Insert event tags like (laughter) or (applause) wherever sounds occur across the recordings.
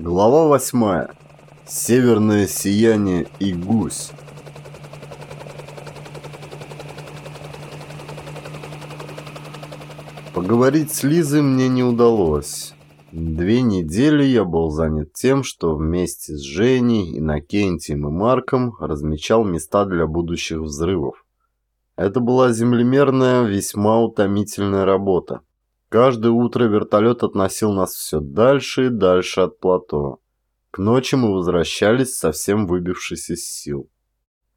Глава восьмая. Северное сияние и гусь. Поговорить с Лизой мне не удалось. Две недели я был занят тем, что вместе с Женей, Иннокентием и Марком размечал места для будущих взрывов. Это была землемерная, весьма утомительная работа. Каждое утро вертолет относил нас все дальше и дальше от плато. К ночи мы возвращались, совсем выбившись из сил.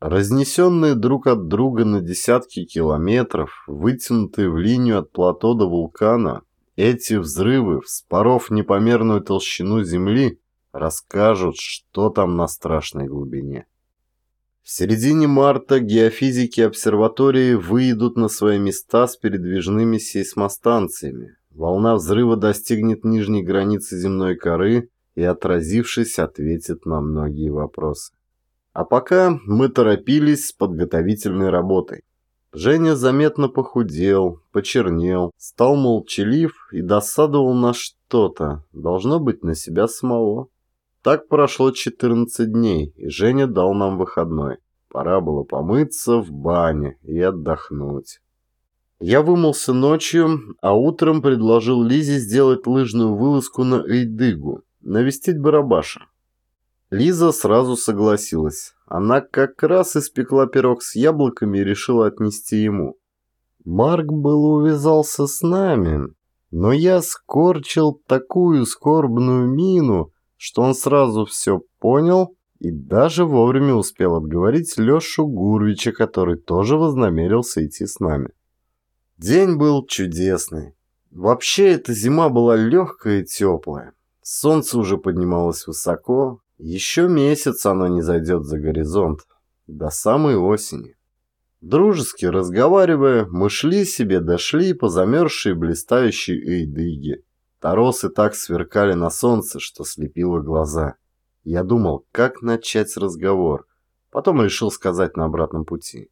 Разнесенные друг от друга на десятки километров, вытянутые в линию от плато до вулкана, эти взрывы, вспоров непомерную толщину Земли, расскажут, что там на страшной глубине. В середине марта геофизики обсерватории выйдут на свои места с передвижными сейсмостанциями. Волна взрыва достигнет нижней границы земной коры и, отразившись, ответит на многие вопросы. А пока мы торопились с подготовительной работой. Женя заметно похудел, почернел, стал молчалив и досадовал на что-то, должно быть, на себя самого. Так прошло 14 дней, и Женя дал нам выходной. Пора было помыться в бане и отдохнуть. Я вымылся ночью, а утром предложил Лизе сделать лыжную вылазку на Эйдыгу, навестить Барабаша. Лиза сразу согласилась. Она как раз испекла пирог с яблоками и решила отнести ему. Марк был увязался с нами, но я скорчил такую скорбную мину, что он сразу все понял и даже вовремя успел отговорить Лешу Гурвича, который тоже вознамерился идти с нами. День был чудесный. Вообще эта зима была легкая и теплая. Солнце уже поднималось высоко. Еще месяц оно не зайдет за горизонт. До самой осени. Дружески разговаривая, мы шли себе, дошли по замерзшей блистающей Эйдыге. Торосы так сверкали на солнце, что слепило глаза. Я думал, как начать разговор. Потом решил сказать на обратном пути.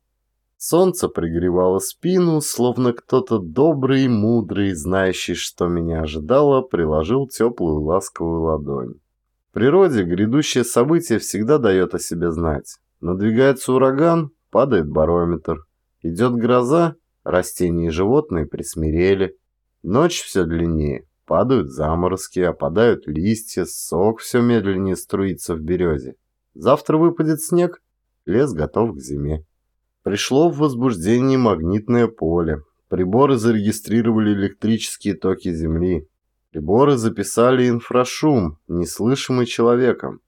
Солнце пригревало спину, словно кто-то добрый мудрый, знающий, что меня ожидало, приложил теплую ласковую ладонь. В природе грядущее событие всегда дает о себе знать. Надвигается ураган, падает барометр. Идет гроза, растения и животные присмирели. Ночь все длиннее. Падают заморозки, опадают листья, сок все медленнее струится в березе. Завтра выпадет снег, лес готов к зиме. Пришло в возбуждение магнитное поле. Приборы зарегистрировали электрические токи Земли. Приборы записали инфрашум, неслышимый человеком.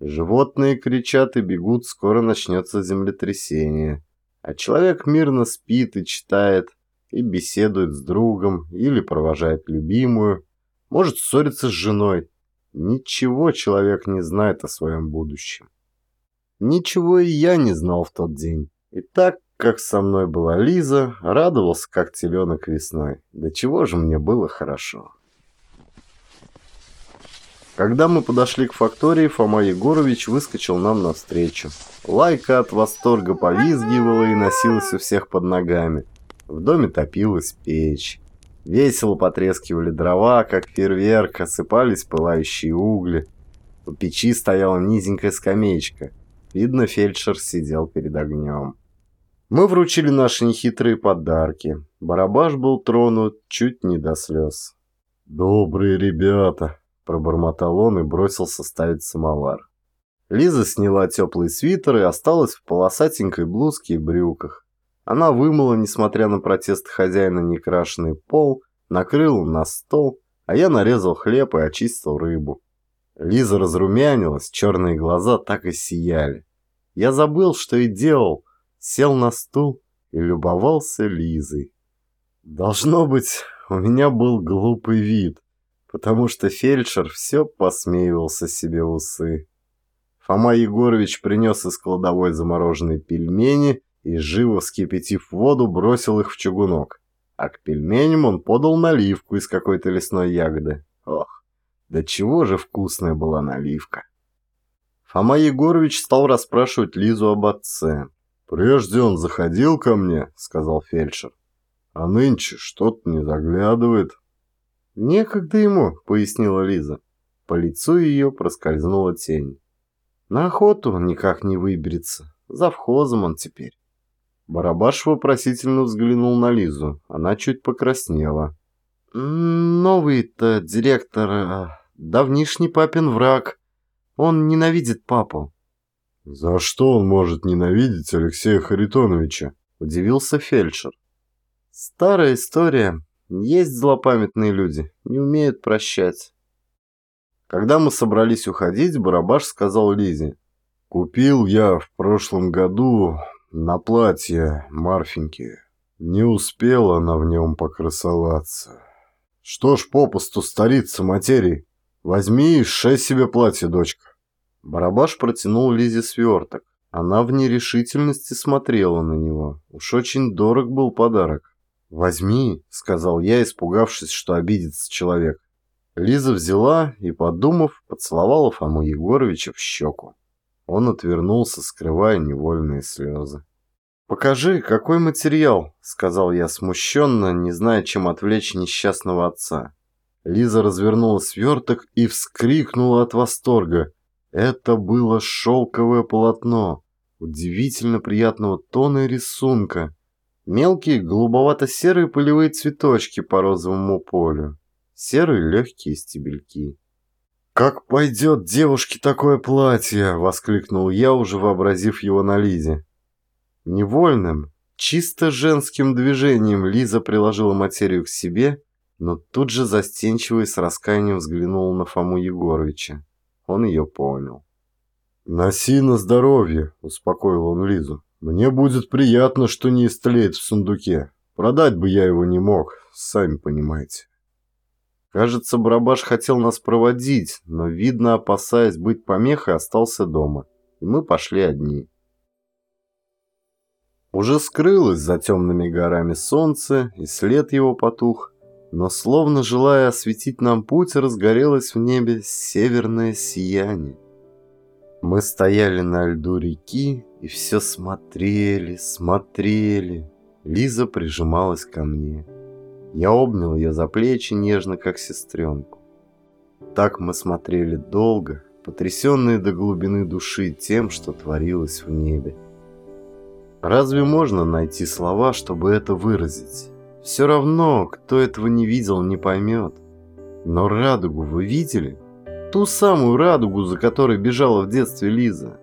Животные кричат и бегут, скоро начнется землетрясение. А человек мирно спит и читает, и беседует с другом, или провожает любимую, может ссориться с женой. Ничего человек не знает о своем будущем. Ничего и я не знал в тот день. И так, как со мной была Лиза, радовался, как теленок весной. Да чего же мне было хорошо. Когда мы подошли к фактории, Фома Егорович выскочил нам навстречу. Лайка от восторга повизгивала и носилась у всех под ногами. В доме топилась печь. Весело потрескивали дрова, как фейерверк, осыпались пылающие угли. У печи стояла низенькая скамеечка. Видно, фельдшер сидел перед огнем. Мы вручили наши нехитрые подарки. Барабаш был тронут чуть не до слез. «Добрые ребята!» – пробормотал он и бросился ставить самовар. Лиза сняла теплый свитер и осталась в полосатенькой блузке и брюках. Она вымыла, несмотря на протест хозяина, некрашенный пол, накрыла на стол, а я нарезал хлеб и очистил рыбу. Лиза разрумянилась, черные глаза так и сияли. Я забыл, что и делал, сел на стул и любовался Лизой. Должно быть, у меня был глупый вид, потому что фельдшер все посмеивался себе усы. Фома Егорович принес из кладовой замороженные пельмени и, живо вскипятив воду, бросил их в чугунок. А к пельменям он подал наливку из какой-то лесной ягоды. Ох, да чего же вкусная была наливка. Фома Егорович стал расспрашивать Лизу об отце. «Прежде он заходил ко мне», — сказал фельдшер. «А нынче что-то не заглядывает». «Некогда ему», — пояснила Лиза. По лицу ее проскользнула тень. На охоту никак не выберется. Завхозом он теперь. Барабаш вопросительно взглянул на Лизу. Она чуть покраснела. «Новый-то директор, а, давнишний папин враг. Он ненавидит папу». «За что он может ненавидеть Алексея Харитоновича?» – удивился фельдшер. «Старая история. Есть злопамятные люди, не умеют прощать». Когда мы собрались уходить, Барабаш сказал Лизе. «Купил я в прошлом году на платье Марфеньки. Не успела она в нем покрасоваться. Что ж попусту стариться материи? Возьми и шей себе платье, дочка». Барабаш протянул Лизе сверток. Она в нерешительности смотрела на него. Уж очень дорог был подарок. «Возьми», — сказал я, испугавшись, что обидится человек. Лиза взяла и, подумав, поцеловала Фому Егоровича в щеку. Он отвернулся, скрывая невольные слезы. «Покажи, какой материал», — сказал я смущенно, не зная, чем отвлечь несчастного отца. Лиза развернула сверток и вскрикнула от восторга. Это было шелковое полотно, удивительно приятного тона и рисунка. Мелкие голубовато-серые полевые цветочки по розовому полю серые легкие стебельки. «Как пойдет девушке такое платье!» — воскликнул я, уже вообразив его на Лизе. Невольным, чисто женским движением Лиза приложила материю к себе, но тут же застенчиво и с раскаянием взглянула на Фому Егоровича. Он ее понял. «Носи на здоровье», — успокоил он Лизу. «Мне будет приятно, что не истлеет в сундуке. Продать бы я его не мог, сами понимаете». Кажется, Барабаш хотел нас проводить, но, видно, опасаясь быть помехой, остался дома. И мы пошли одни. Уже скрылось за темными горами солнце, и след его потух, но, словно желая осветить нам путь, разгорелось в небе северное сияние. Мы стояли на льду реки и все смотрели, смотрели. Лиза прижималась ко мне. Я обнял ее за плечи нежно, как сестренку. Так мы смотрели долго, потрясенные до глубины души тем, что творилось в небе. Разве можно найти слова, чтобы это выразить? Все равно, кто этого не видел, не поймет. Но радугу вы видели? Ту самую радугу, за которой бежала в детстве Лиза.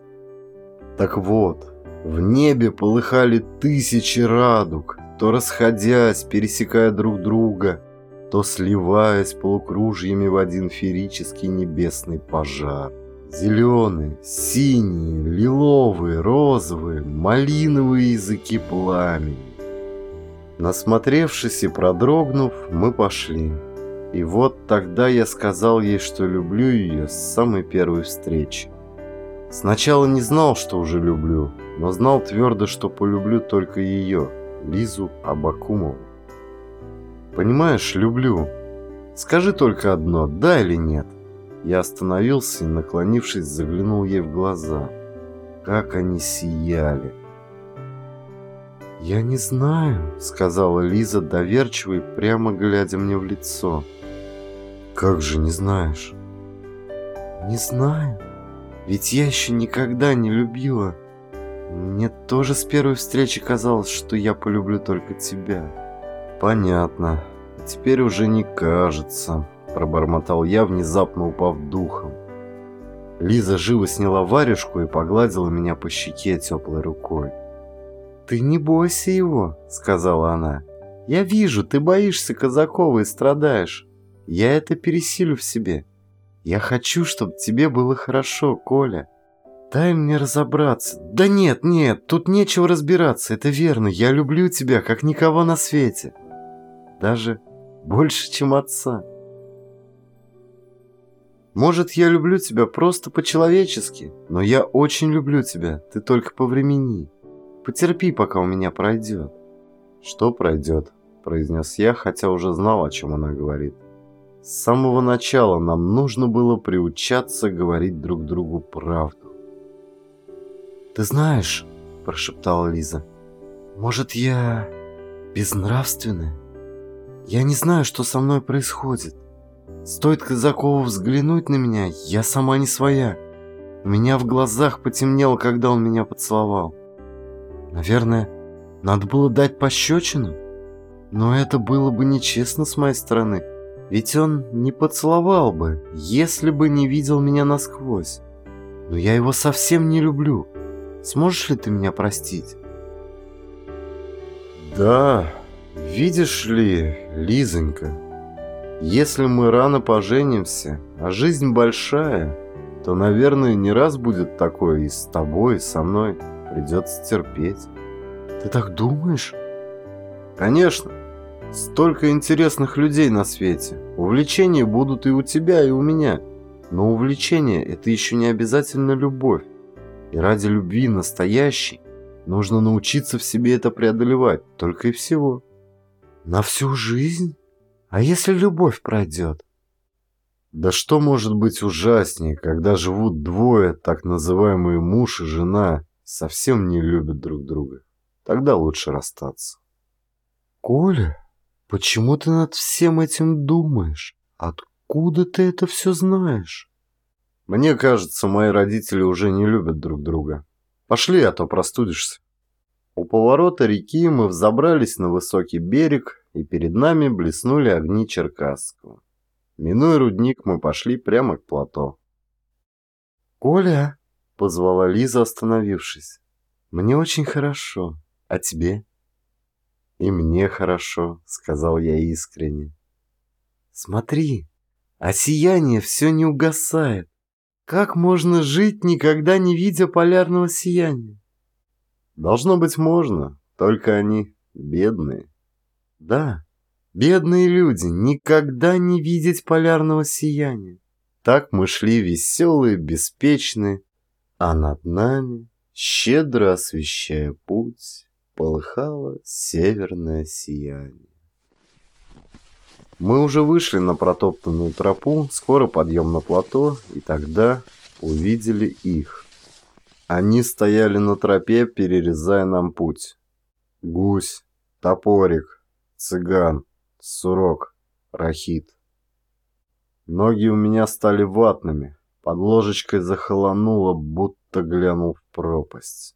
Так вот, в небе полыхали тысячи радуг, то расходясь, пересекая друг друга, то сливаясь полукружьями в один ферический небесный пожар. Зеленые, синие, лиловые, розовые, малиновые языки пламени. Насмотревшись и продрогнув, мы пошли. И вот тогда я сказал ей, что люблю ее с самой первой встречи. Сначала не знал, что уже люблю, но знал твердо, что полюблю только ее. Лизу Абакумову. Понимаешь, люблю. Скажи только одно, да или нет? Я остановился и, наклонившись, заглянул ей в глаза. Как они сияли. «Я не знаю», — сказала Лиза доверчиво и прямо глядя мне в лицо. «Как же не знаешь?» «Не знаю, ведь я еще никогда не любила». Мне тоже с первой встречи казалось, что я полюблю только тебя. Понятно. Теперь уже не кажется, пробормотал я, внезапно упав духом. Лиза живо сняла варежку и погладила меня по щеке теплой рукой. «Ты не бойся его», — сказала она. «Я вижу, ты боишься Казакова и страдаешь. Я это пересилю в себе. Я хочу, чтобы тебе было хорошо, Коля». Дай мне разобраться. Да нет, нет, тут нечего разбираться, это верно. Я люблю тебя, как никого на свете. Даже больше, чем отца. Может, я люблю тебя просто по-человечески, но я очень люблю тебя, ты только повремени. Потерпи, пока у меня пройдет. Что пройдет? произнес я, хотя уже знал, о чем она говорит. С самого начала нам нужно было приучаться говорить друг другу правду. «Ты знаешь», – прошептала Лиза, – «может, я безнравственная? Я не знаю, что со мной происходит. Стоит Казакову взглянуть на меня, я сама не своя. У меня в глазах потемнело, когда он меня поцеловал. Наверное, надо было дать пощечину. Но это было бы нечестно с моей стороны. Ведь он не поцеловал бы, если бы не видел меня насквозь. Но я его совсем не люблю. Сможешь ли ты меня простить? Да, видишь ли, Лизонька, если мы рано поженимся, а жизнь большая, то, наверное, не раз будет такое и с тобой, и со мной. Придется терпеть. Ты так думаешь? Конечно. Столько интересных людей на свете. Увлечения будут и у тебя, и у меня. Но увлечение – это еще не обязательно любовь. И ради любви настоящей нужно научиться в себе это преодолевать. Только и всего. На всю жизнь? А если любовь пройдет? Да что может быть ужаснее, когда живут двое, так называемые муж и жена, совсем не любят друг друга? Тогда лучше расстаться. Коля, почему ты над всем этим думаешь? Откуда ты это все знаешь? Мне кажется, мои родители уже не любят друг друга. Пошли, а то простудишься. У поворота реки мы взобрались на высокий берег и перед нами блеснули огни Черкасского. Минуя рудник, мы пошли прямо к плато. «Коля!» — позвала Лиза, остановившись. «Мне очень хорошо. А тебе?» «И мне хорошо», — сказал я искренне. «Смотри, а сияние все не угасает. Как можно жить, никогда не видя полярного сияния?» «Должно быть, можно, только они бедные». Да, бедные люди, никогда не видеть полярного сияния. Так мы шли веселые, беспечные, а над нами, щедро освещая путь, полыхало северное сияние. Мы уже вышли на протоптанную тропу, скоро подъем на плато, и тогда увидели их. Они стояли на тропе, перерезая нам путь. Гусь, топорик, цыган, сурок, рахит. Ноги у меня стали ватными, под ложечкой захолонуло, будто глянул в пропасть.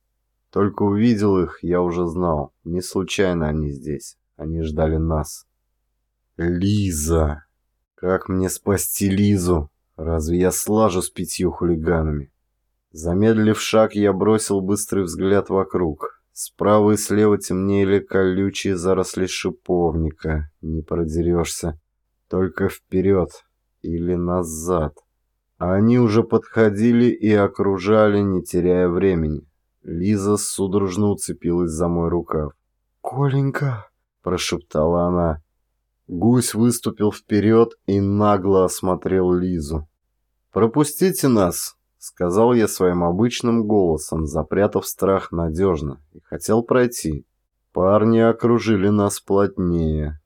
Только увидел их, я уже знал, не случайно они здесь, они ждали нас. Лиза! Как мне спасти Лизу? Разве я слажу с пятью хулиганами? Замедлив шаг, я бросил быстрый взгляд вокруг. Справа и слева темнели колючие заросли шиповника. Не продерешься. Только вперед или назад. А они уже подходили и окружали, не теряя времени. Лиза судорожно уцепилась за мой рукав. «Коленька!» – прошептала она. Гусь выступил вперед и нагло осмотрел Лизу. «Пропустите нас!» Сказал я своим обычным голосом, запрятав страх надежно, и хотел пройти. Парни окружили нас плотнее.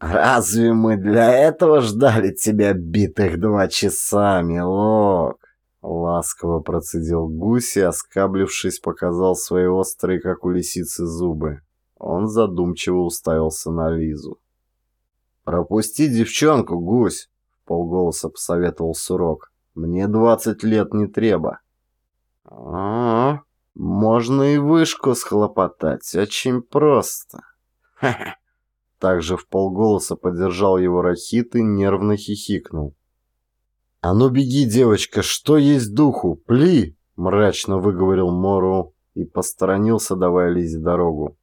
«Разве мы для этого ждали тебя битых два часа, милок?» Ласково процедил гусь и, оскаблившись, показал свои острые, как у лисицы, зубы. Он задумчиво уставился на Лизу. «Пропусти девчонку, гусь!» — полголоса посоветовал Сурок. Мне двадцать лет не треба. А, -а, -а можно и вышку схлопотать, очень просто. Ха-ха. Также в полголоса поддержал его Рахит и нервно хихикнул. «А ну беги, девочка, что есть духу, пли!» Мрачно выговорил Мору и посторонился, давая Лизе дорогу.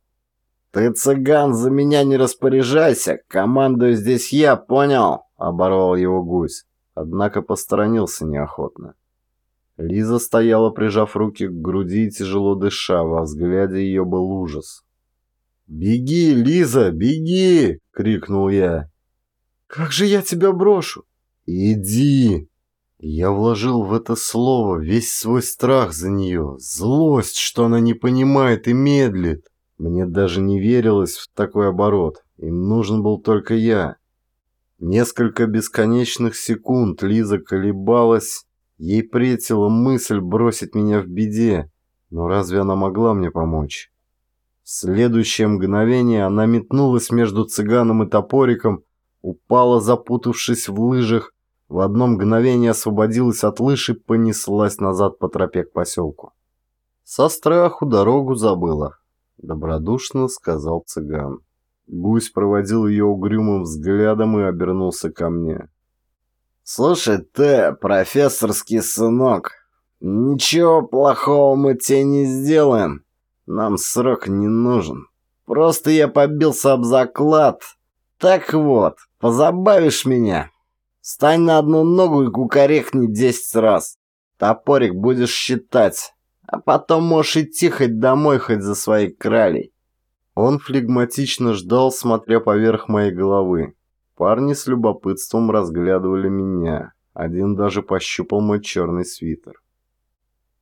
«Ты, цыган, за меня не распоряжайся, командую здесь я, понял?» Оборвал его гусь однако посторонился неохотно. Лиза стояла, прижав руки к груди и тяжело дыша, во взгляде ее был ужас. «Беги, Лиза, беги!» — крикнул я. «Как же я тебя брошу?» «Иди!» Я вложил в это слово весь свой страх за нее, злость, что она не понимает и медлит. Мне даже не верилось в такой оборот. Им нужен был только я. Несколько бесконечных секунд Лиза колебалась, ей претила мысль бросить меня в беде, но разве она могла мне помочь? В следующее мгновение она метнулась между цыганом и топориком, упала, запутавшись в лыжах, в одно мгновение освободилась от лыж и понеслась назад по тропе к поселку. Со страху дорогу забыла, добродушно сказал цыган. Гусь проводил ее угрюмым взглядом и обернулся ко мне. «Слушай ты, профессорский сынок, ничего плохого мы тебе не сделаем. Нам срок не нужен. Просто я побился об заклад. Так вот, позабавишь меня. Стань на одну ногу и кукарехни десять раз. Топорик будешь считать. А потом можешь идти хоть домой, хоть за своей кралей. Он флегматично ждал, смотря поверх моей головы. Парни с любопытством разглядывали меня. Один даже пощупал мой черный свитер.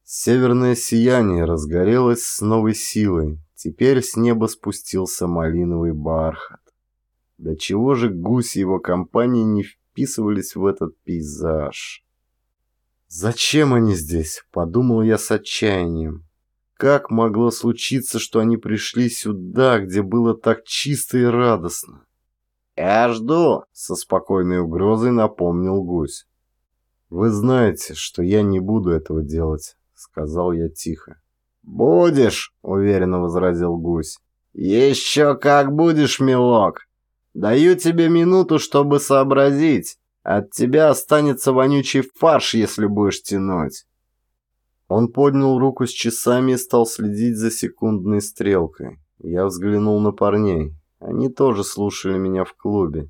Северное сияние разгорелось с новой силой. Теперь с неба спустился малиновый бархат. До чего же гусь и его компания не вписывались в этот пейзаж? «Зачем они здесь?» – подумал я с отчаянием. Как могло случиться, что они пришли сюда, где было так чисто и радостно? «Я жду», — со спокойной угрозой напомнил гусь. «Вы знаете, что я не буду этого делать», — сказал я тихо. «Будешь», — уверенно возразил гусь. «Еще как будешь, милок. Даю тебе минуту, чтобы сообразить. От тебя останется вонючий фарш, если будешь тянуть». Он поднял руку с часами и стал следить за секундной стрелкой. Я взглянул на парней. Они тоже слушали меня в клубе.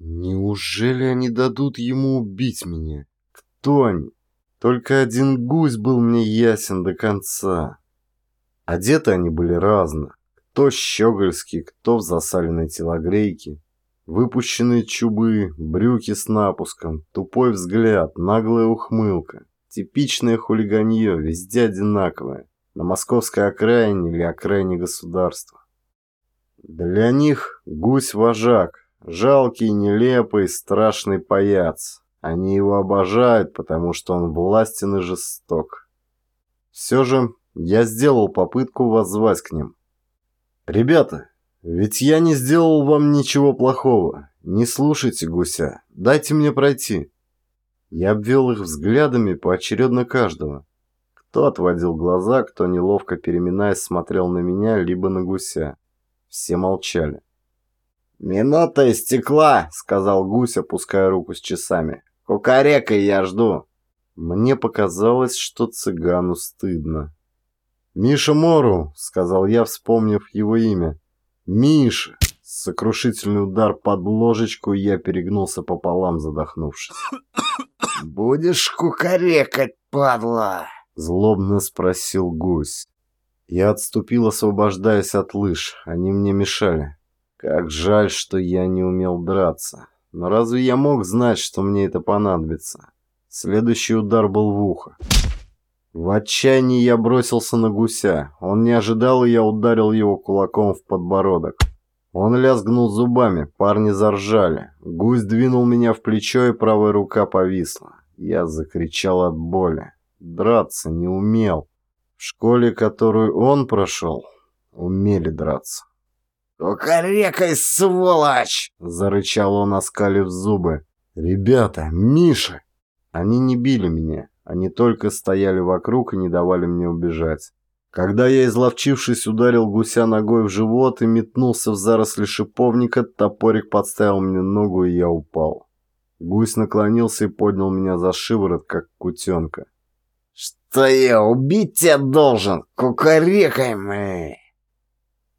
Неужели они дадут ему убить меня? Кто они? Только один гусь был мне ясен до конца. Одеты они были разно. Кто щегольский, кто в засаленной телогрейке. Выпущенные чубы, брюки с напуском, тупой взгляд, наглая ухмылка. Типичное хулиганье, везде одинаковое. На московской окраине или окраине государства. Для них гусь-вожак, жалкий, нелепый, страшный паяц. Они его обожают, потому что он властен и жесток. Все же я сделал попытку воззвать к ним. «Ребята, ведь я не сделал вам ничего плохого. Не слушайте гуся. Дайте мне пройти». Я обвел их взглядами поочередно каждого. Кто отводил глаза, кто неловко переминаясь смотрел на меня, либо на гуся. Все молчали. «Минута истекла», — сказал гусь, опуская руку с часами. «Кукарекой я жду». Мне показалось, что цыгану стыдно. «Миша Мору», — сказал я, вспомнив его имя. «Миша!» Сокрушительный удар под ложечку, я перегнулся пополам, задохнувшись. «Будешь кукарекать, падла?» — злобно спросил гусь. Я отступил, освобождаясь от лыж. Они мне мешали. Как жаль, что я не умел драться. Но разве я мог знать, что мне это понадобится? Следующий удар был в ухо. В отчаянии я бросился на гуся. Он не ожидал, и я ударил его кулаком в подбородок. Он лязгнул зубами, парни заржали. Гусь двинул меня в плечо, и правая рука повисла. Я закричал от боли. Драться не умел. В школе, которую он прошел, умели драться. «Кукарекай, сволочь!» — зарычал он, оскалив зубы. «Ребята, Миша!» Они не били меня, они только стояли вокруг и не давали мне убежать. Когда я, изловчившись, ударил гуся ногой в живот и метнулся в заросли шиповника, топорик подставил мне ногу, и я упал. Гусь наклонился и поднял меня за шиворот, как кутенка. «Что я, убить тебя должен? Кукарекай мы!»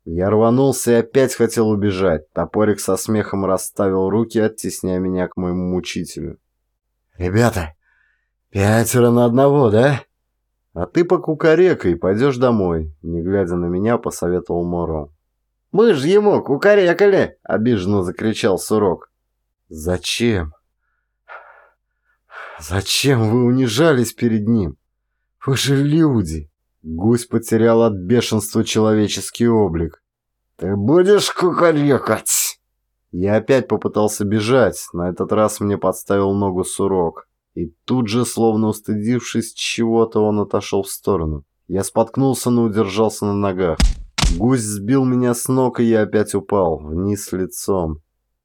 Я рванулся и опять хотел убежать. Топорик со смехом расставил руки, оттесняя меня к моему мучителю. «Ребята, пятеро на одного, да?» «А ты покукарекай пойдешь домой», — не глядя на меня, посоветовал Моро. «Мы ж ему кукарекали!» — обиженно закричал Сурок. «Зачем? Зачем вы унижались перед ним?» «Вы же люди!» Гусь потерял от бешенства человеческий облик. «Ты будешь кукарекать?» Я опять попытался бежать. На этот раз мне подставил ногу сурок. И тут же, словно устыдившись чего-то, он отошел в сторону. Я споткнулся, но удержался на ногах. Гусь сбил меня с ног, и я опять упал, вниз лицом.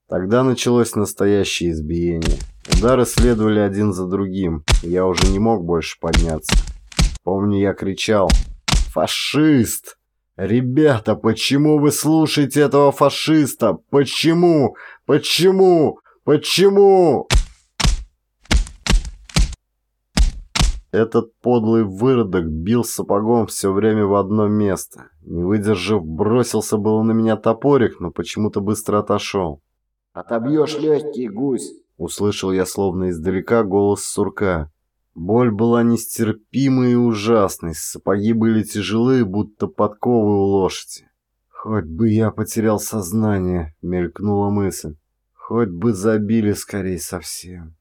Тогда началось настоящее избиение. Удары следовали один за другим, я уже не мог больше подняться. Помню, я кричал «Фашист!» «Ребята, почему вы слушаете этого фашиста? Почему? Почему? Почему?» Этот подлый выродок бил сапогом все время в одно место. Не выдержав, бросился было на меня топорик, но почему-то быстро отошел. «Отобьешь легкий, гусь!» Услышал я словно издалека голос сурка. Боль была нестерпимой и ужасной, сапоги были тяжелые, будто подковы у лошади. «Хоть бы я потерял сознание», — мелькнула мысль. «Хоть бы забили скорее совсем».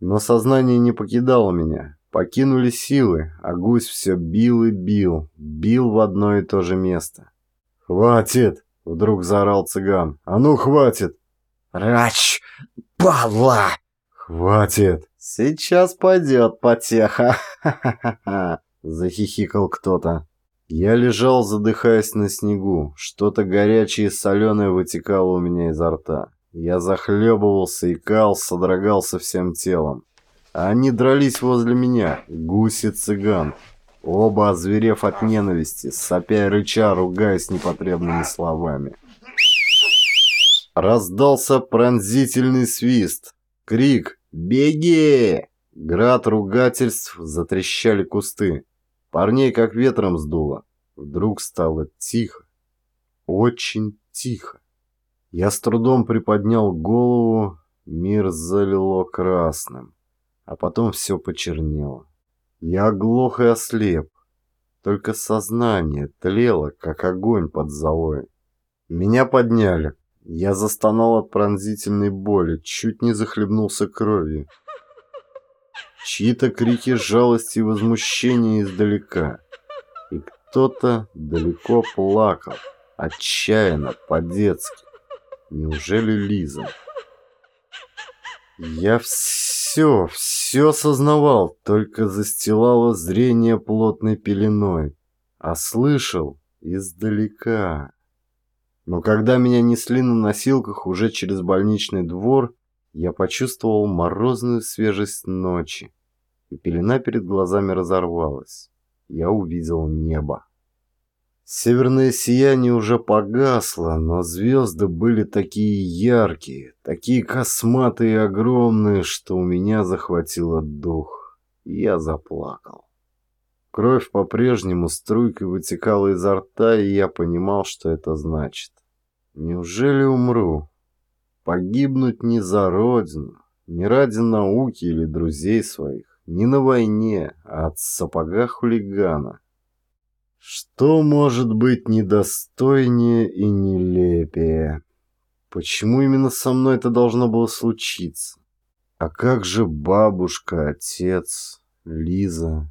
Но сознание не покидало меня. Покинули силы, а гусь все бил и бил, бил в одно и то же место. «Хватит!» — вдруг заорал цыган. «А ну, хватит!» «Рач! Падла!» «Хватит!» «Сейчас пойдет потеха!» (laughs) Захихикал кто-то. Я лежал, задыхаясь на снегу. Что-то горячее и соленое вытекало у меня изо рта. Я захлебывался, икал, содрогался всем телом. Они дрались возле меня, гусь цыган. Оба озверев от ненависти, сопя и рыча, ругаясь непотребными словами. Раздался пронзительный свист. Крик «Беги!» Град ругательств затрещали кусты. Парней как ветром сдуло. Вдруг стало тихо. Очень тихо. Я с трудом приподнял голову, мир залило красным а потом все почернело. Я оглох и ослеп. Только сознание тлело, как огонь под золой. Меня подняли. Я застонал от пронзительной боли, чуть не захлебнулся кровью. Чьи-то крики жалости и возмущения издалека. И кто-то далеко плакал, отчаянно, по-детски. Неужели Лиза? Я все, все сознавал, только застилало зрение плотной пеленой, а слышал издалека. Но когда меня несли на носилках уже через больничный двор, я почувствовал морозную свежесть ночи, и пелена перед глазами разорвалась. Я увидел небо. Северное сияние уже погасло, но звезды были такие яркие, такие косматые и огромные, что у меня захватило дух. Я заплакал. Кровь по-прежнему струйкой вытекала изо рта, и я понимал, что это значит. Неужели умру? Погибнуть не за родину, не ради науки или друзей своих, не на войне, а от сапога хулигана. Что может быть недостойнее и нелепее? Почему именно со мной это должно было случиться? А как же бабушка, отец, Лиза?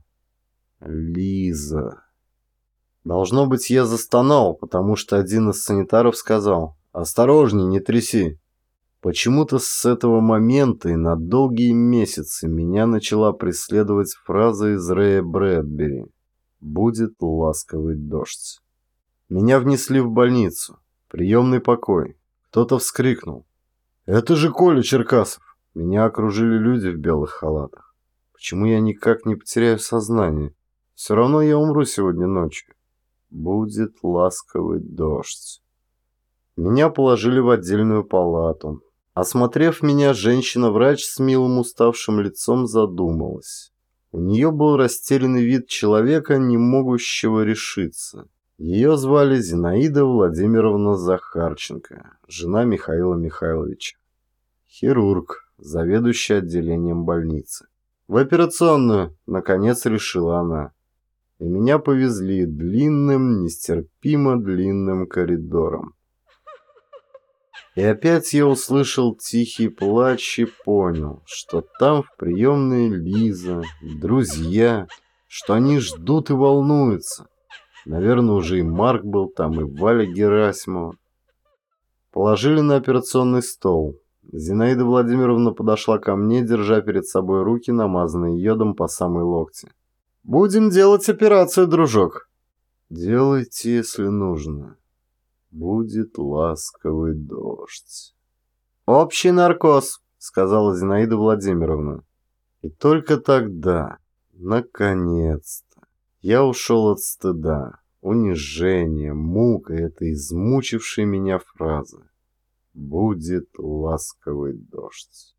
Лиза... Должно быть, я застонал, потому что один из санитаров сказал «Осторожней, не тряси». Почему-то с этого момента и на долгие месяцы меня начала преследовать фраза из Рэя Брэдбери будет ласковый дождь. Меня внесли в больницу, приемный покой. Кто-то вскрикнул. «Это же Коля Черкасов!» Меня окружили люди в белых халатах. Почему я никак не потеряю сознание? Все равно я умру сегодня ночью. Будет ласковый дождь. Меня положили в отдельную палату. Осмотрев меня, женщина-врач с милым уставшим лицом задумалась. У нее был растерянный вид человека, не могущего решиться. Ее звали Зинаида Владимировна Захарченко, жена Михаила Михайловича. Хирург, заведующий отделением больницы. В операционную, наконец, решила она. И меня повезли длинным, нестерпимо длинным коридором. И опять я услышал тихий плач и понял, что там в приемной Лиза, друзья, что они ждут и волнуются. Наверное, уже и Марк был там, и Валя Герасимова. Положили на операционный стол. Зинаида Владимировна подошла ко мне, держа перед собой руки, намазанные йодом по самой локти. «Будем делать операцию, дружок». «Делайте, если нужно» будет ласковый дождь. «Общий наркоз», — сказала Зинаида Владимировна. И только тогда, наконец-то, я ушел от стыда, унижения, мук и этой измучившей меня фразы. Будет ласковый дождь.